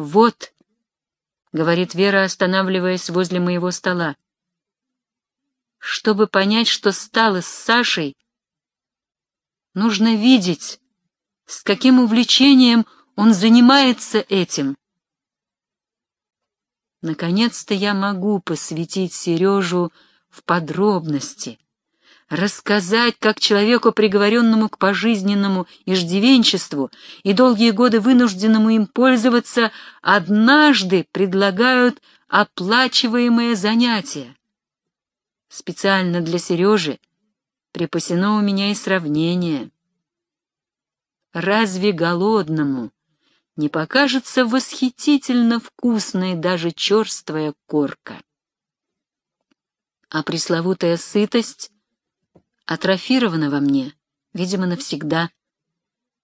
«Вот», — говорит Вера, останавливаясь возле моего стола, «чтобы понять, что стало с Сашей, нужно видеть, с каким увлечением он занимается этим. Наконец-то я могу посвятить Сережу в подробности, рассказать, как человеку, приговоренному к пожизненному иждивенчеству и долгие годы вынужденному им пользоваться, однажды предлагают оплачиваемое занятие. Специально для Сережи припасено у меня и сравнение. Разве голодному не покажется восхитительно вкусной даже черствая корка? А пресловутая сытость атрофирована во мне, видимо, навсегда.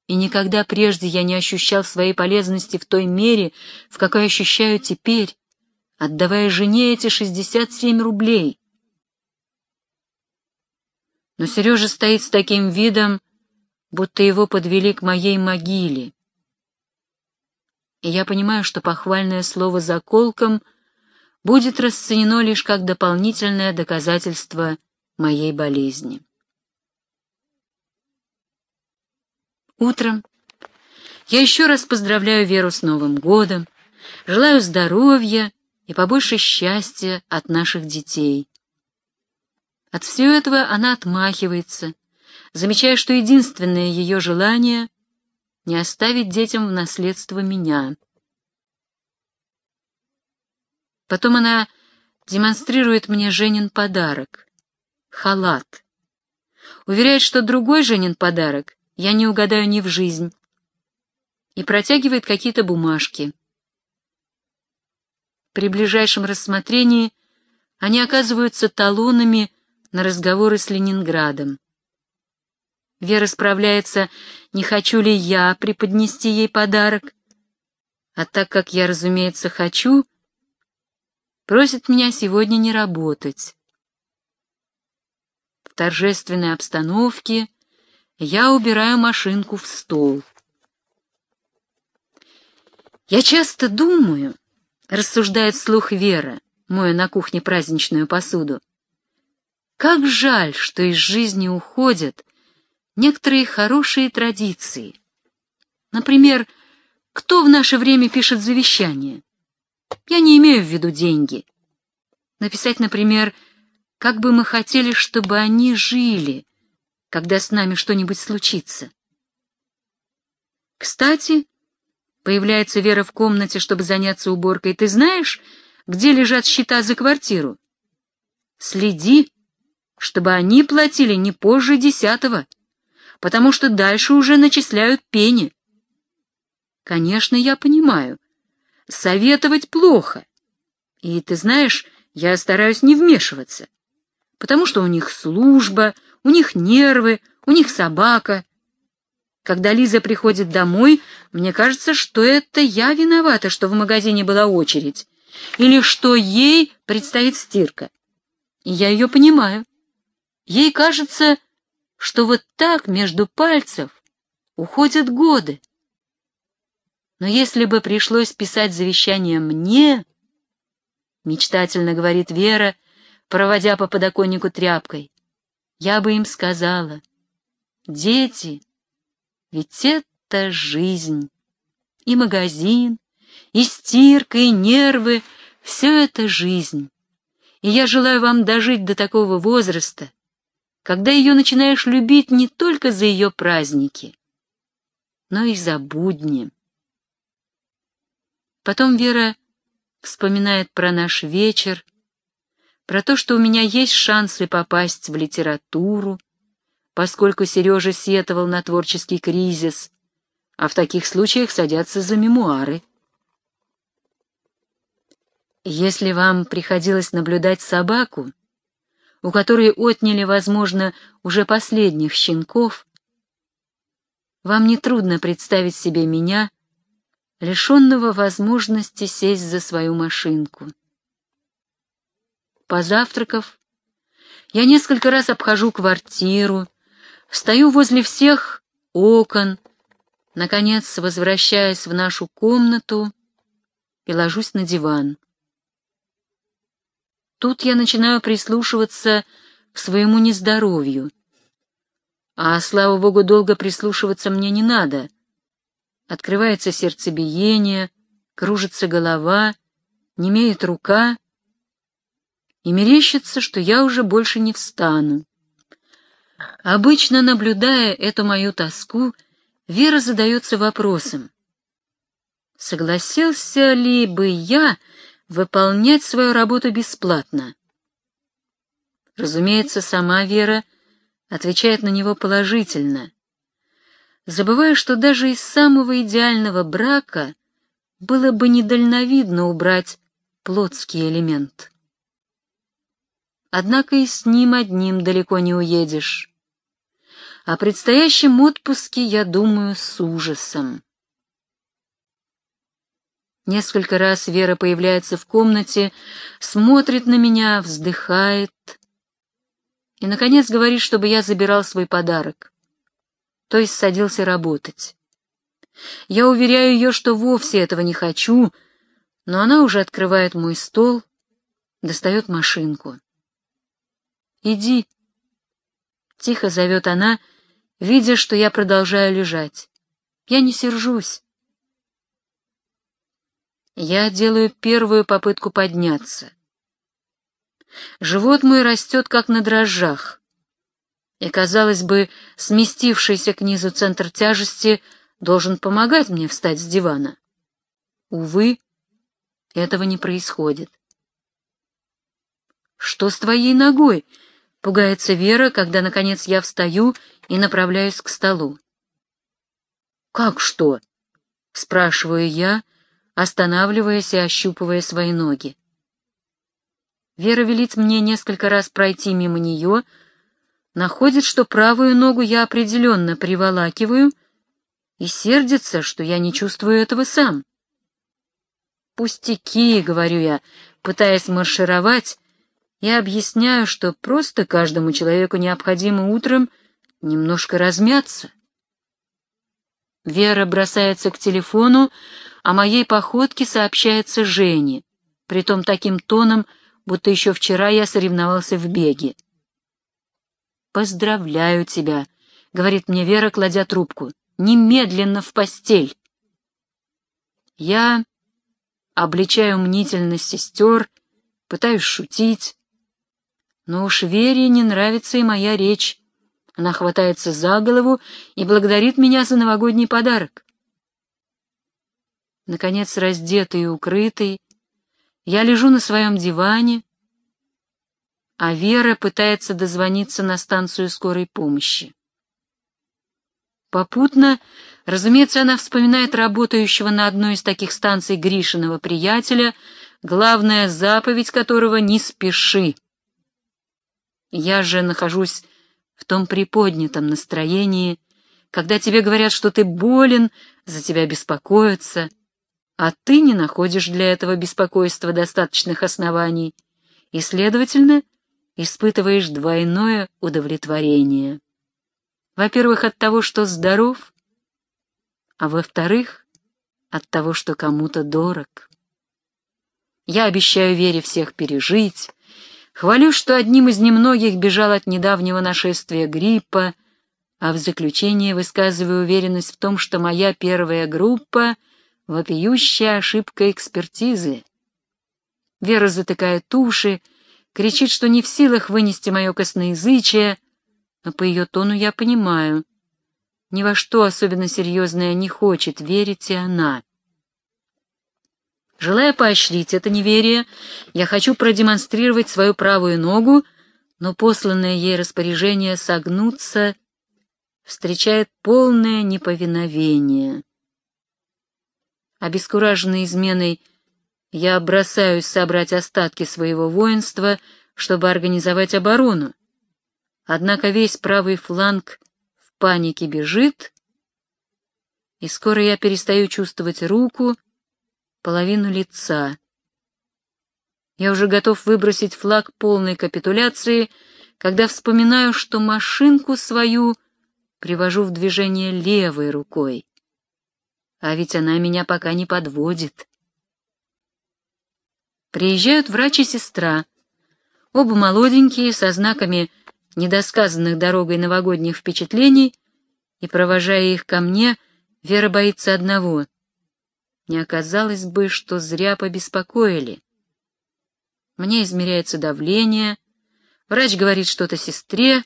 И никогда прежде я не ощущал своей полезности в той мере, в какой ощущаю теперь, отдавая жене эти шестьдесят семь рублей. Но Сережа стоит с таким видом, будто его подвели к моей могиле. И я понимаю, что похвальное слово «заколком» будет расценено лишь как дополнительное доказательство моей болезни. Утром я еще раз поздравляю Веру с Новым годом, желаю здоровья и побольше счастья от наших детей. От всего этого она отмахивается, замечая, что единственное ее желание — не оставить детям в наследство меня. Потом она демонстрирует мне Женин подарок — халат. Уверяет, что другой Женин подарок я не угадаю ни в жизнь, и протягивает какие-то бумажки. При ближайшем рассмотрении они оказываются талонами на разговоры с Ленинградом. Вера справляется, не хочу ли я преподнести ей подарок, а так как я, разумеется, хочу, просит меня сегодня не работать. В торжественной обстановке я убираю машинку в стол. Я часто думаю, рассуждает вслух Вера, моя на кухне праздничную посуду, как жаль, что из жизни уходят некоторые хорошие традиции. Например, кто в наше время пишет завещание? Я не имею в виду деньги. Написать, например, как бы мы хотели, чтобы они жили, когда с нами что-нибудь случится. Кстати, появляется Вера в комнате, чтобы заняться уборкой. Ты знаешь, где лежат счета за квартиру? Следи, чтобы они платили не позже десятого, потому что дальше уже начисляют пени. Конечно, я понимаю. Советовать плохо. И ты знаешь, я стараюсь не вмешиваться, потому что у них служба, у них нервы, у них собака. Когда Лиза приходит домой, мне кажется, что это я виновата, что в магазине была очередь, или что ей предстоит стирка. И я ее понимаю. Ей кажется, что вот так между пальцев уходят годы. Но если бы пришлось писать завещание мне, мечтательно говорит Вера, проводя по подоконнику тряпкой, я бы им сказала, дети, ведь это жизнь. И магазин, и стирка, и нервы — все это жизнь. И я желаю вам дожить до такого возраста, когда ее начинаешь любить не только за ее праздники, но и за будни. Потом Вера вспоминает про наш вечер, про то, что у меня есть шансы попасть в литературу, поскольку Сережа сетовал на творческий кризис, а в таких случаях садятся за мемуары. Если вам приходилось наблюдать собаку, у которой отняли, возможно, уже последних щенков, вам нетрудно представить себе меня, лишенного возможности сесть за свою машинку. Позавтракав, я несколько раз обхожу квартиру, стою возле всех окон, наконец, возвращаясь в нашу комнату, и ложусь на диван. Тут я начинаю прислушиваться к своему нездоровью. А, слава богу, долго прислушиваться мне не надо. Открывается сердцебиение, кружится голова, немеет рука, и мерещится, что я уже больше не встану. Обычно, наблюдая эту мою тоску, Вера задается вопросом, согласился ли бы я выполнять свою работу бесплатно? Разумеется, сама Вера отвечает на него положительно, забывая, что даже из самого идеального брака было бы недальновидно убрать плотский элемент. Однако и с ним одним далеко не уедешь. О предстоящем отпуске я думаю с ужасом. Несколько раз Вера появляется в комнате, смотрит на меня, вздыхает и, наконец, говорит, чтобы я забирал свой подарок, то есть садился работать. Я уверяю ее, что вовсе этого не хочу, но она уже открывает мой стол, достает машинку. «Иди», — тихо зовет она, видя, что я продолжаю лежать. «Я не сержусь». Я делаю первую попытку подняться. Живот мой растет, как на дрожжах, и, казалось бы, сместившийся к низу центр тяжести должен помогать мне встать с дивана. Увы, этого не происходит. «Что с твоей ногой?» — пугается Вера, когда, наконец, я встаю и направляюсь к столу. «Как что?» — спрашиваю я, — останавливаясь и ощупывая свои ноги. Вера велит мне несколько раз пройти мимо нее, находит, что правую ногу я определенно приволакиваю, и сердится, что я не чувствую этого сам. «Пустяки», — говорю я, пытаясь маршировать, я объясняю, что просто каждому человеку необходимо утром немножко размяться. Вера бросается к телефону, о моей походке сообщается Жене, притом таким тоном, будто еще вчера я соревновался в беге. «Поздравляю тебя», — говорит мне Вера, кладя трубку, — «немедленно в постель». Я обличаю мнительность сестер, пытаюсь шутить, но уж Вере не нравится и моя речь. Она хватается за голову и благодарит меня за новогодний подарок. Наконец, раздетый и укрытый, я лежу на своем диване, а Вера пытается дозвониться на станцию скорой помощи. Попутно, разумеется, она вспоминает работающего на одной из таких станций Гришиного приятеля, главная заповедь которого — «не спеши». Я же нахожусь в том приподнятом настроении, когда тебе говорят, что ты болен, за тебя беспокоятся, а ты не находишь для этого беспокойства достаточных оснований и, следовательно, испытываешь двойное удовлетворение. Во-первых, от того, что здоров, а во-вторых, от того, что кому-то дорог. Я обещаю Вере всех пережить, хвалю, что одним из немногих бежал от недавнего нашествия гриппа, а в заключение высказываю уверенность в том, что моя первая группа — Вопиющая ошибка экспертизы. Вера затыкает уши, кричит, что не в силах вынести мое косноязычие, но по ее тону я понимаю, ни во что особенно серьезное не хочет верить и она. Желая поощрить это неверие, я хочу продемонстрировать свою правую ногу, но посланное ей распоряжение согнуться встречает полное неповиновение. Обескураженный изменой, я бросаюсь собрать остатки своего воинства, чтобы организовать оборону. Однако весь правый фланг в панике бежит, и скоро я перестаю чувствовать руку, половину лица. Я уже готов выбросить флаг полной капитуляции, когда вспоминаю, что машинку свою привожу в движение левой рукой. А ведь она меня пока не подводит. Приезжают врач и сестра, оба молоденькие, со знаками недосказанных дорогой новогодних впечатлений, и, провожая их ко мне, Вера боится одного. Не оказалось бы, что зря побеспокоили. Мне измеряется давление, врач говорит что-то сестре,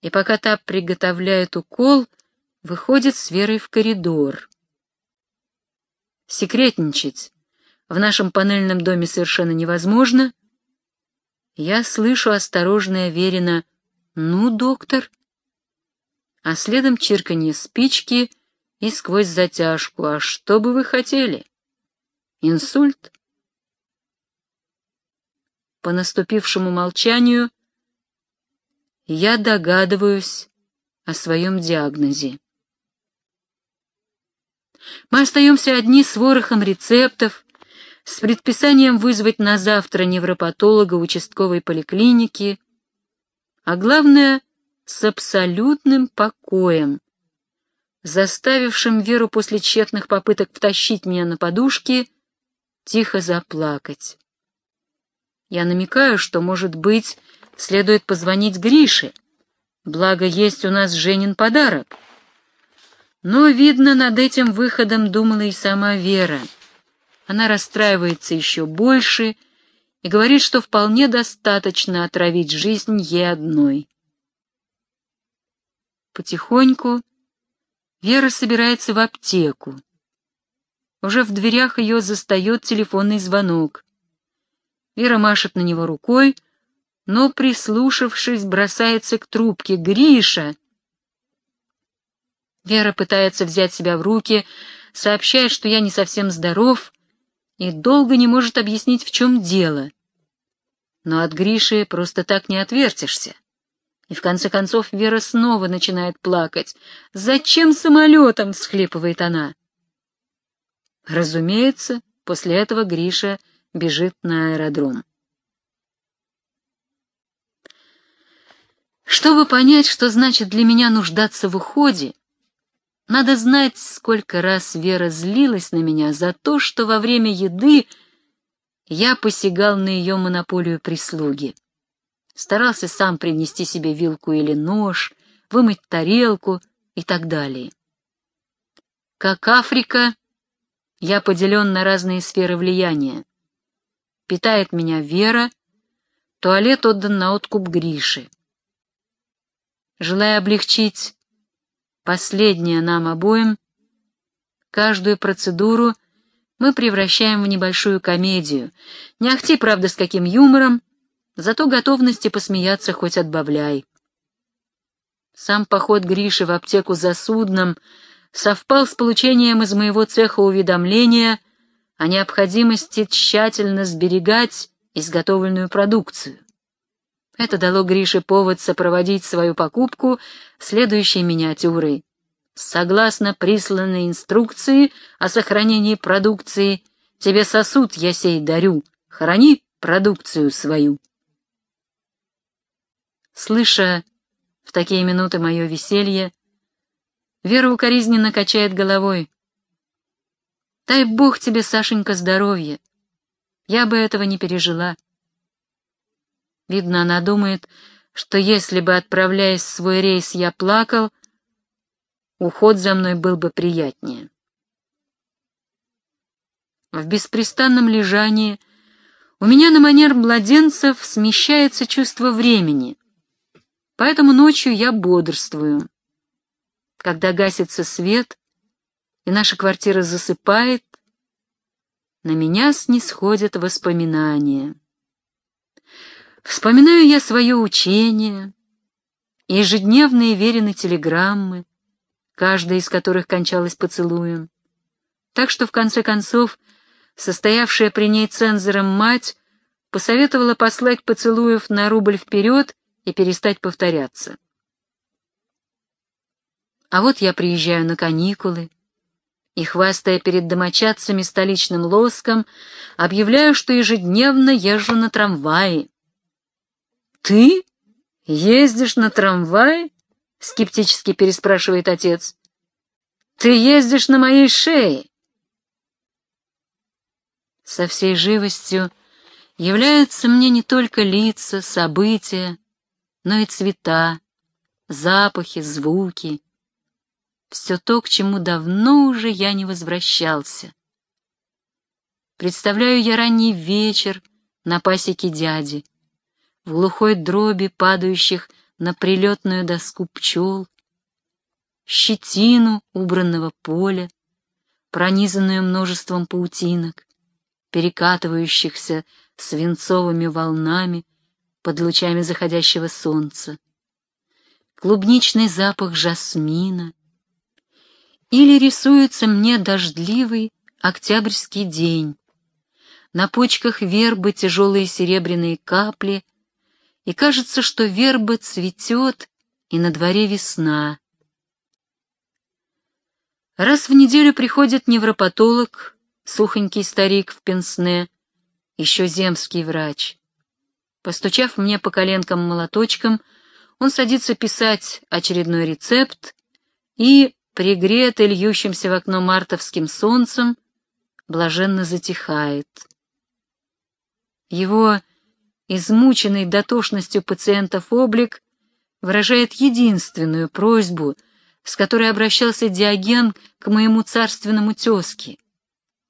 и пока та приготовляет укол, выходит с Верой в коридор. Секретничать в нашем панельном доме совершенно невозможно. Я слышу осторожное Верина «Ну, доктор?» а следом чирканье спички и сквозь затяжку «А что бы вы хотели? Инсульт?» По наступившему молчанию я догадываюсь о своем диагнозе. Мы остаемся одни с ворохом рецептов, с предписанием вызвать на завтра невропатолога участковой поликлиники, а главное — с абсолютным покоем, заставившим Веру после тщетных попыток втащить меня на подушки тихо заплакать. Я намекаю, что, может быть, следует позвонить Грише, благо есть у нас Женин подарок. Но, видно, над этим выходом думала и сама Вера. Она расстраивается еще больше и говорит, что вполне достаточно отравить жизнь ей одной. Потихоньку Вера собирается в аптеку. Уже в дверях ее застает телефонный звонок. Вера машет на него рукой, но, прислушавшись, бросается к трубке. «Гриша!» Вера пытается взять себя в руки, сообщает, что я не совсем здоров, и долго не может объяснить, в чем дело. Но от Гриши просто так не отвертишься. И в конце концов Вера снова начинает плакать. «Зачем самолетом?» — всхлипывает она. Разумеется, после этого Гриша бежит на аэродром. Чтобы понять, что значит для меня нуждаться в уходе, надо знать, сколько раз Вера злилась на меня за то, что во время еды я посягал на ее монополию прислуги. Старался сам принести себе вилку или нож, вымыть тарелку и так далее. Как Африка, я поделен на разные сферы влияния. Питает меня Вера, туалет отдан на откуп Гриши. Желая облегчить последнее нам обоим, каждую процедуру мы превращаем в небольшую комедию, не ахти, правда, с каким юмором, зато готовности посмеяться хоть отбавляй. Сам поход Гриши в аптеку за судном совпал с получением из моего цеха уведомления о необходимости тщательно сберегать изготовленную продукцию. Это дало Грише повод сопроводить свою покупку следующей миниатюрой. Согласно присланной инструкции о сохранении продукции, тебе сосуд я сей дарю, храни продукцию свою. Слыша в такие минуты мое веселье, Вера укоризненно качает головой. «Дай Бог тебе, Сашенька, здоровья! Я бы этого не пережила». Видно, она думает, что если бы, отправляясь в свой рейс, я плакал, уход за мной был бы приятнее. В беспрестанном лежании у меня на манер младенцев смещается чувство времени, поэтому ночью я бодрствую. Когда гасится свет, и наша квартира засыпает, на меня снисходят воспоминания. Вспоминаю я свое учение, ежедневные верены телеграммы, каждая из которых кончалась поцелуем. Так что, в конце концов, состоявшая при ней цензором мать посоветовала послать поцелуев на рубль вперед и перестать повторяться. А вот я приезжаю на каникулы, и, хвастая перед домочадцами столичным лоском, объявляю, что ежедневно езжу на трамвае. «Ты ездишь на трамвае?» — скептически переспрашивает отец. «Ты ездишь на моей шее!» Со всей живостью являются мне не только лица, события, но и цвета, запахи, звуки. Все то, к чему давно уже я не возвращался. Представляю я ранний вечер на пасеке дяди, в глухой дроби падающих на прилетную доску пчел, щетину убранного поля, пронизанную множеством паутинок, перекатывающихся свинцовыми волнами под лучами заходящего солнца, клубничный запах жасмина, или рисуется мне дождливый октябрьский день, на почках вербы тяжелые серебряные капли, и кажется, что верба цветет, и на дворе весна. Раз в неделю приходит невропатолог, сухонький старик в пенсне, еще земский врач. Постучав мне по коленкам молоточком, он садится писать очередной рецепт и, пригретый льющимся в окно мартовским солнцем, блаженно затихает. Его измученный дотошностью пациентов облик выражает единственную просьбу, с которой обращался Диоген к моему царственному тезке.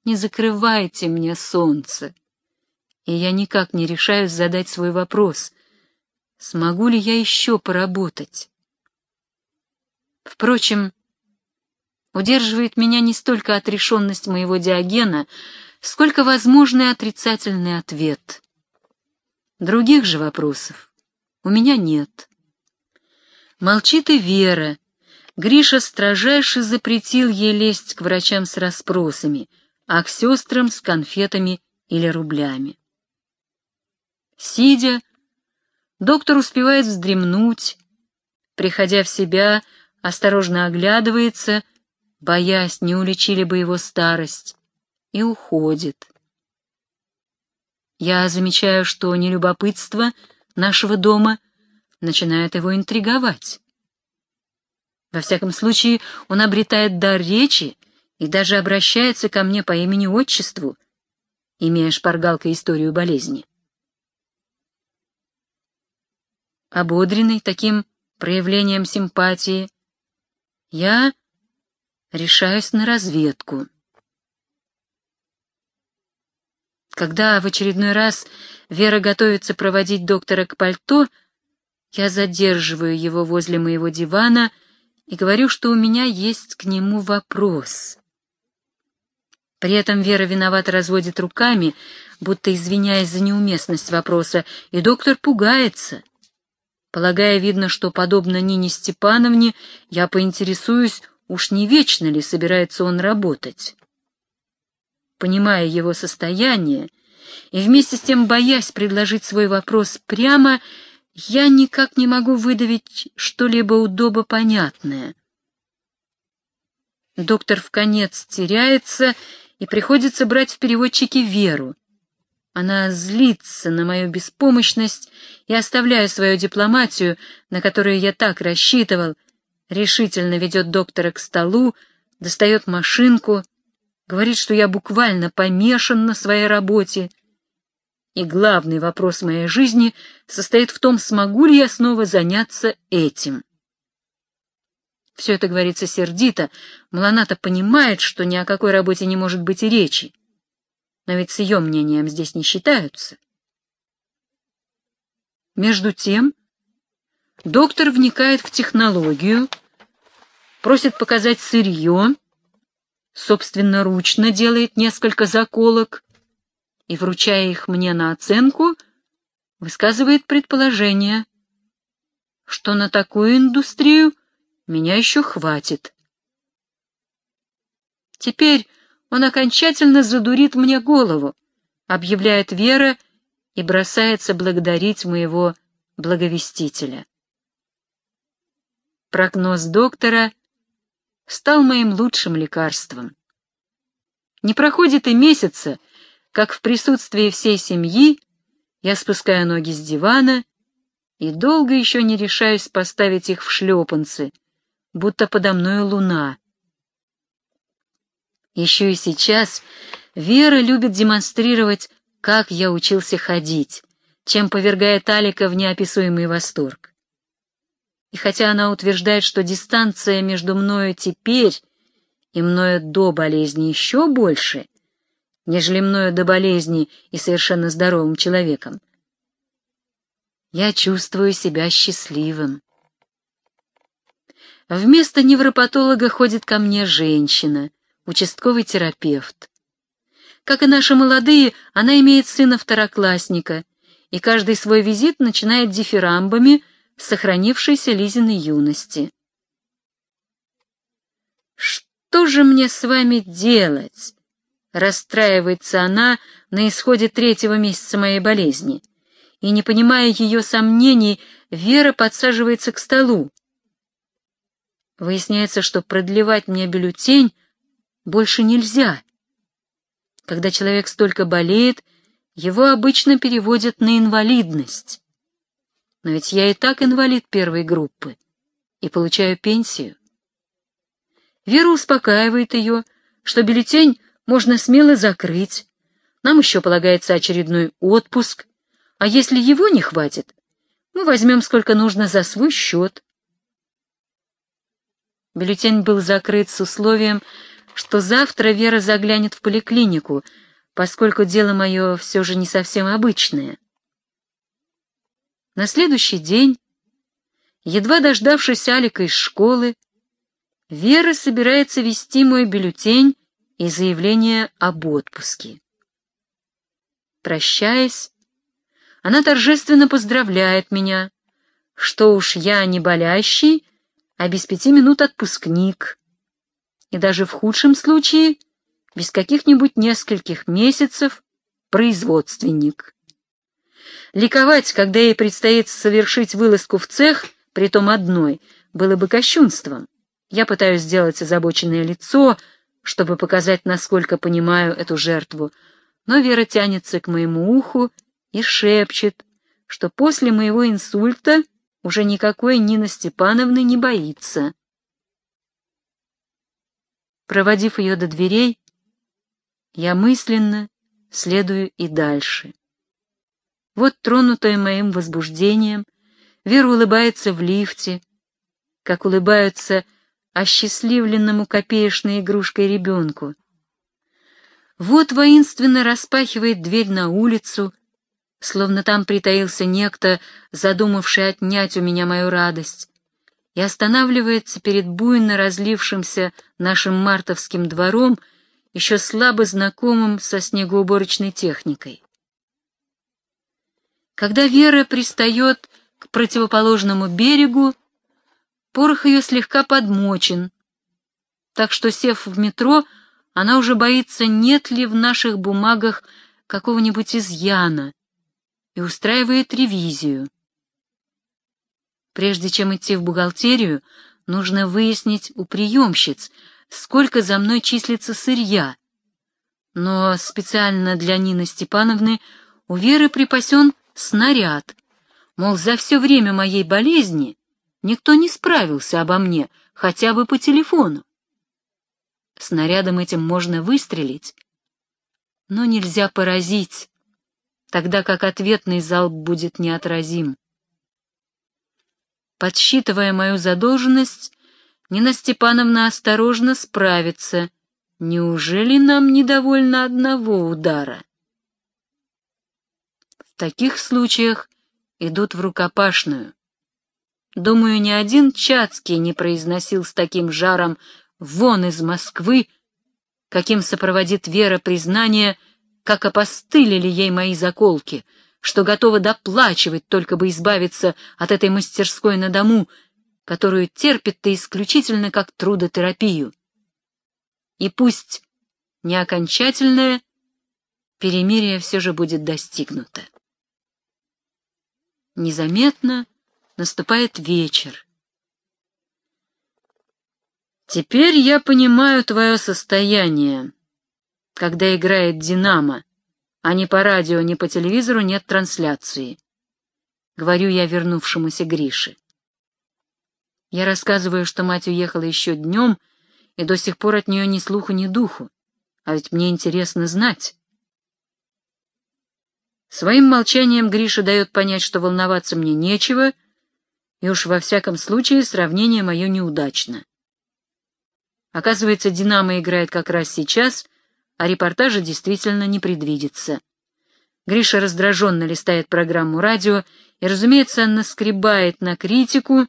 «Не закрывайте мне солнце!» И я никак не решаюсь задать свой вопрос, смогу ли я еще поработать. Впрочем, удерживает меня не столько отрешенность моего Диогена, сколько возможный отрицательный ответ. Других же вопросов у меня нет. Молчит и Вера. Гриша строжайше запретил ей лезть к врачам с расспросами, а к сестрам с конфетами или рублями. Сидя, доктор успевает вздремнуть, приходя в себя, осторожно оглядывается, боясь, не уличили бы его старость, и уходит. Я замечаю, что нелюбопытство нашего дома начинает его интриговать. Во всяком случае, он обретает дар речи и даже обращается ко мне по имени-отчеству, имея шпаргалкой историю болезни. Ободренный таким проявлением симпатии, я решаюсь на разведку. Когда в очередной раз Вера готовится проводить доктора к пальто, я задерживаю его возле моего дивана и говорю, что у меня есть к нему вопрос. При этом Вера виновато разводит руками, будто извиняясь за неуместность вопроса, и доктор пугается. Полагая, видно, что, подобно Нине Степановне, я поинтересуюсь, уж не вечно ли собирается он работать понимая его состояние, и вместе с тем боясь предложить свой вопрос прямо, я никак не могу выдавить что-либо удобо понятное. Доктор в конец теряется, и приходится брать в переводчике Веру. Она злится на мою беспомощность и, оставляя свою дипломатию, на которую я так рассчитывал, решительно ведет доктора к столу, достает машинку говорит, что я буквально помешан на своей работе. И главный вопрос моей жизни состоит в том, смогу ли я снова заняться этим. Все это говорится сердито, Маланата понимает, что ни о какой работе не может быть и речи. Но ведь с ее мнением здесь не считаются. Между тем, доктор вникает в технологию, просит показать сырье, собственноручно делает несколько заколок и, вручая их мне на оценку, высказывает предположение, что на такую индустрию меня еще хватит. Теперь он окончательно задурит мне голову, объявляет Вера и бросается благодарить моего благовестителя. Прогноз доктора стал моим лучшим лекарством. Не проходит и месяца, как в присутствии всей семьи я спускаю ноги с дивана и долго еще не решаюсь поставить их в шлепанцы, будто подо мною луна. Еще и сейчас Вера любит демонстрировать как я учился ходить, чем повергает Алика в неописуемый восторг. И хотя она утверждает, что дистанция между мною теперь и мною до болезни еще больше, нежели мною до болезни и совершенно здоровым человеком, я чувствую себя счастливым. Вместо невропатолога ходит ко мне женщина, участковый терапевт. Как и наши молодые, она имеет сына второклассника, и каждый свой визит начинает дифирамбами сохранившейся Лизиной юности. «Что же мне с вами делать?» — расстраивается она на исходе третьего месяца моей болезни. И, не понимая ее сомнений, Вера подсаживается к столу. Выясняется, что продлевать мне бюллетень больше нельзя. Когда человек столько болеет, его обычно переводят на инвалидность. Но ведь я и так инвалид первой группы и получаю пенсию. Вера успокаивает ее, что бюллетень можно смело закрыть. Нам еще полагается очередной отпуск, а если его не хватит, мы возьмем сколько нужно за свой счет. Бюллетень был закрыт с условием, что завтра Вера заглянет в поликлинику, поскольку дело мое все же не совсем обычное. На следующий день, едва дождавшись Алика из школы, Вера собирается вести мой бюллетень и заявление об отпуске. Прощаясь, она торжественно поздравляет меня, что уж я не болящий, а без пяти минут отпускник, и даже в худшем случае, без каких-нибудь нескольких месяцев, производственник. Ликовать, когда ей предстоит совершить вылазку в цех, притом одной, было бы кощунством. Я пытаюсь сделать озабоченное лицо, чтобы показать, насколько понимаю эту жертву, но Вера тянется к моему уху и шепчет, что после моего инсульта уже никакой Нина Степановны не боится. Проводив ее до дверей, я мысленно следую и дальше. Вот, тронутая моим возбуждением, Вера улыбается в лифте, как улыбаются осчастливленному копеечной игрушкой ребенку. Вот воинственно распахивает дверь на улицу, словно там притаился некто, задумавший отнять у меня мою радость, и останавливается перед буйно разлившимся нашим мартовским двором, еще слабо знакомым со снегоуборочной техникой. Когда Вера пристает к противоположному берегу, порох ее слегка подмочен, так что, сев в метро, она уже боится, нет ли в наших бумагах какого-нибудь изъяна, и устраивает ревизию. Прежде чем идти в бухгалтерию, нужно выяснить у приемщиц, сколько за мной числится сырья. Но специально для Нины Степановны у Веры припасен снаряд, мол, за все время моей болезни никто не справился обо мне, хотя бы по телефону. Снарядом этим можно выстрелить, но нельзя поразить, тогда как ответный залп будет неотразим. Подсчитывая мою задолженность, Нина Степановна осторожно справится. Неужели нам недовольно одного удара? В таких случаях идут в рукопашную. Думаю, ни один Чацкий не произносил с таким жаром «вон из Москвы», каким сопроводит Вера признание — как опостылили ей мои заколки, что готова доплачивать, только бы избавиться от этой мастерской на дому, которую терпит-то исключительно как трудотерапию. И пусть не окончательное, перемирие все же будет достигнуто. Незаметно наступает вечер. Теперь я понимаю твое состояние, когда играет «Динамо», а ни по радио, ни по телевизору нет трансляции. Говорю я вернувшемуся Грише. Я рассказываю, что мать уехала еще днем, и до сих пор от нее ни слуху, ни духу. А ведь мне интересно знать. Своим молчанием Гриша дает понять, что волноваться мне нечего, и уж во всяком случае сравнение мое неудачно. Оказывается, «Динамо» играет как раз сейчас, а репортажа действительно не предвидится. Гриша раздраженно листает программу радио и, разумеется, наскребает на критику.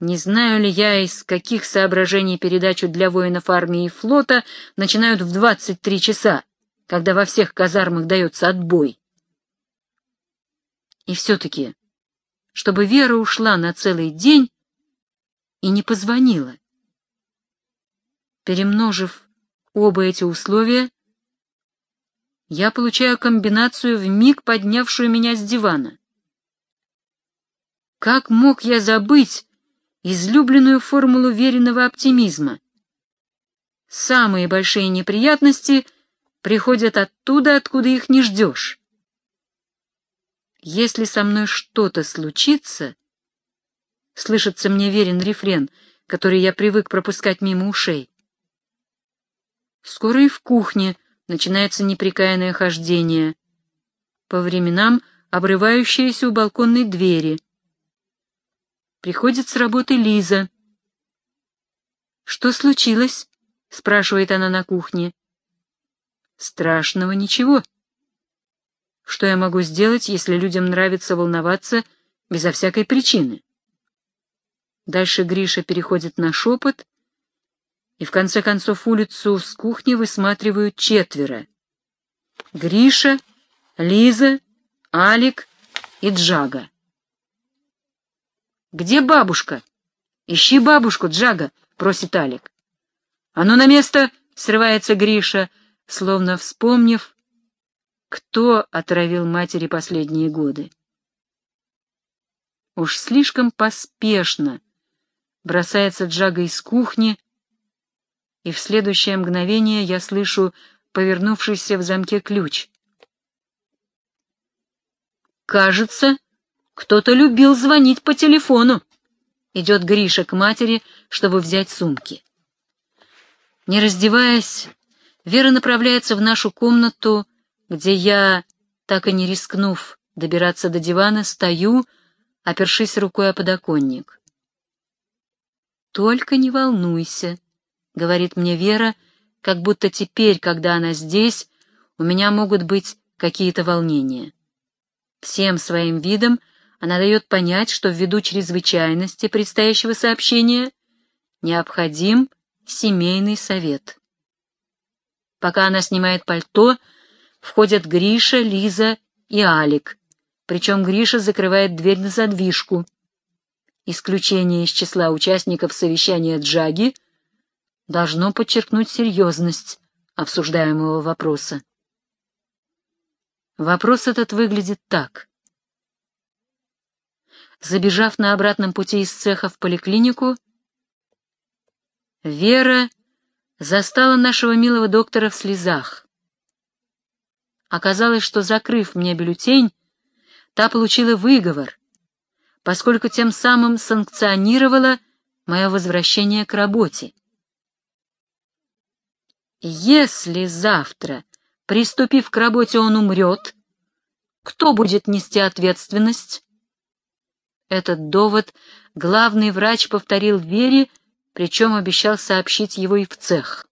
Не знаю ли я, из каких соображений передачу для воинов армии и флота начинают в 23 часа, когда во всех казармах дается отбой. И все-таки, чтобы Вера ушла на целый день и не позвонила. Перемножив оба эти условия, я получаю комбинацию в миг поднявшую меня с дивана. Как мог я забыть излюбленную формулу веренного оптимизма? Самые большие неприятности приходят оттуда, откуда их не ждешь. Если со мной что-то случится, слышится мне верен рефрен, который я привык пропускать мимо ушей. Скоро и в кухне — начинается непрекаянное хождение, по временам обрывающееся у балконной двери. Приходит с работы Лиза. «Что случилось?» — спрашивает она на кухне. «Страшного ничего. Что я могу сделать, если людям нравится волноваться безо всякой причины?» Дальше Гриша переходит на шепот — и в конце концов улицу с кухни высматривают четверо. Гриша, Лиза, Алик и Джага. «Где бабушка?» «Ищи бабушку, Джага», — просит Алик. «А ну на место!» — срывается Гриша, словно вспомнив, кто отравил матери последние годы. Уж слишком поспешно бросается Джага из кухни, и в следующее мгновение я слышу повернувшийся в замке ключ. «Кажется, кто-то любил звонить по телефону», — идет Гриша к матери, чтобы взять сумки. Не раздеваясь, Вера направляется в нашу комнату, где я, так и не рискнув добираться до дивана, стою, опершись рукой о подоконник. «Только не волнуйся», — говорит мне Вера, как будто теперь, когда она здесь, у меня могут быть какие-то волнения. Всем своим видом она дает понять, что ввиду чрезвычайности предстоящего сообщения необходим семейный совет. Пока она снимает пальто, входят Гриша, Лиза и Алик, причем Гриша закрывает дверь на задвижку. Исключение из числа участников совещания Джаги — должно подчеркнуть серьезность обсуждаемого вопроса. Вопрос этот выглядит так. Забежав на обратном пути из цеха в поликлинику, Вера застала нашего милого доктора в слезах. Оказалось, что, закрыв мне бюллетень, та получила выговор, поскольку тем самым санкционировала мое возвращение к работе. Если завтра, приступив к работе, он умрет, кто будет нести ответственность? Этот довод главный врач повторил Вере, причем обещал сообщить его и в цех.